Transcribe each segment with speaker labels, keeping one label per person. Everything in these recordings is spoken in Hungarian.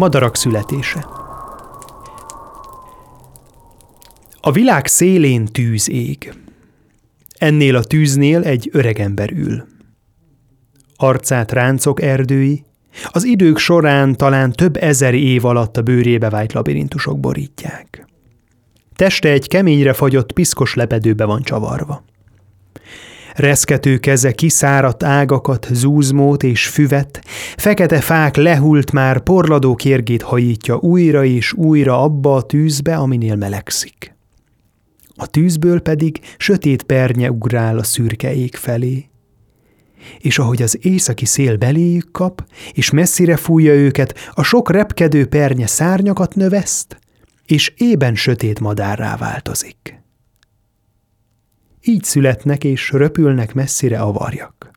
Speaker 1: Madarak születése A világ szélén tűz ég. Ennél a tűznél egy öregember ül. Arcát ráncok erdői, az idők során talán több ezer év alatt a bőrébe vájt labirintusok borítják. Teste egy keményre fagyott piszkos lepedőbe van csavarva. Reszkető keze kiszáradt ágakat, zúzmót és füvet, fekete fák lehult már porladó kérgét hajítja újra és újra abba a tűzbe, aminél melegszik. A tűzből pedig sötét pernye ugrál a szürke ég felé, és ahogy az északi szél beléjük kap, és messzire fújja őket, a sok repkedő pernye szárnyakat növeszt, és ében sötét madárrá változik. Így születnek és röpülnek messzire a varjak.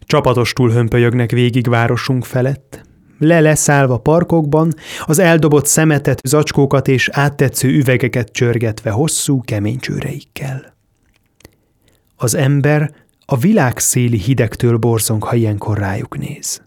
Speaker 1: Csapatostul hömpölyögnek végig városunk felett, le-leszállva parkokban, az eldobott szemetet, zacskókat és áttetsző üvegeket csörgetve hosszú, kemény csőreikkel. Az ember a világ széli hidegtől borzong, ha ilyenkor rájuk néz.